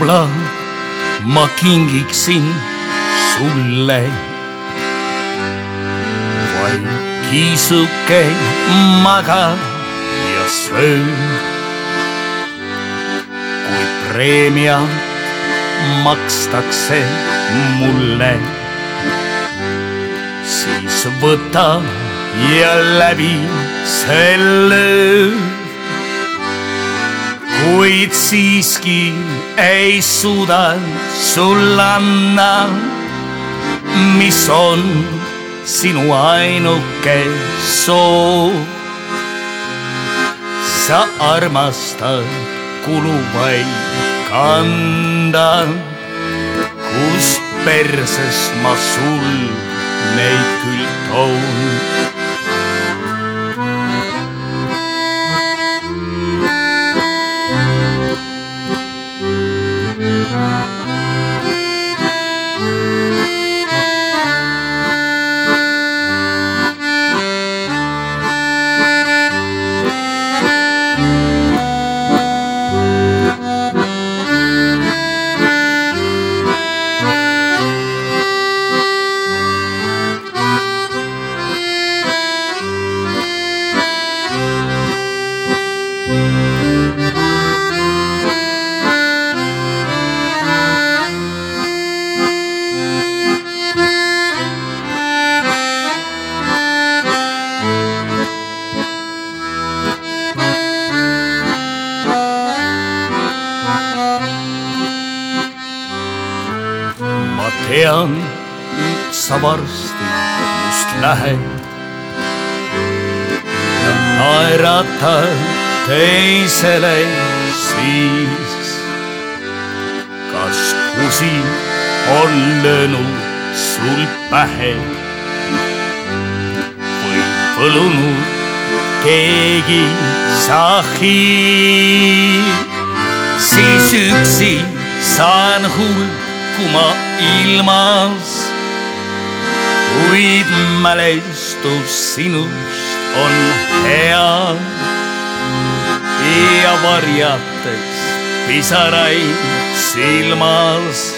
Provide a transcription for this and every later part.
rubla ma kingiksin sulle. vaid kiisuke magab ja sööb. kui preemia makstakse mulle, siis võta ja läbi selle kuid siiski ei suuda sul anna, mis on sinu ainuke soov. sa armastad kuluvaid kanda, kus perses ma sul neid küll toon Matean i savarsti just lähe. Ja naerataan teisele siis. kas kusi on löönud sul pähe või põlunud keegi sahhi, siis üksi saan hulkuma ilmas. kuid mälestus sinust on hea ja varjates pisaraid silmas.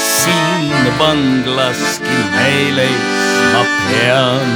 siin vanglaski meeles ma pean